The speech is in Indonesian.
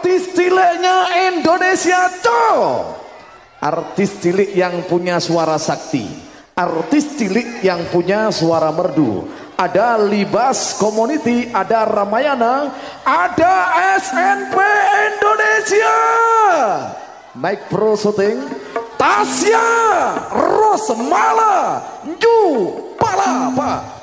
artis ciliknya Indonesia cow artis cilik yang punya suara sakti artis cilik yang punya suara merdu ada Libas Community, ada Ramayana, ada SNP Indonesia. Mike Pro Shooting, Tasya Rosmala, Ju Palapa.